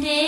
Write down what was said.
standing.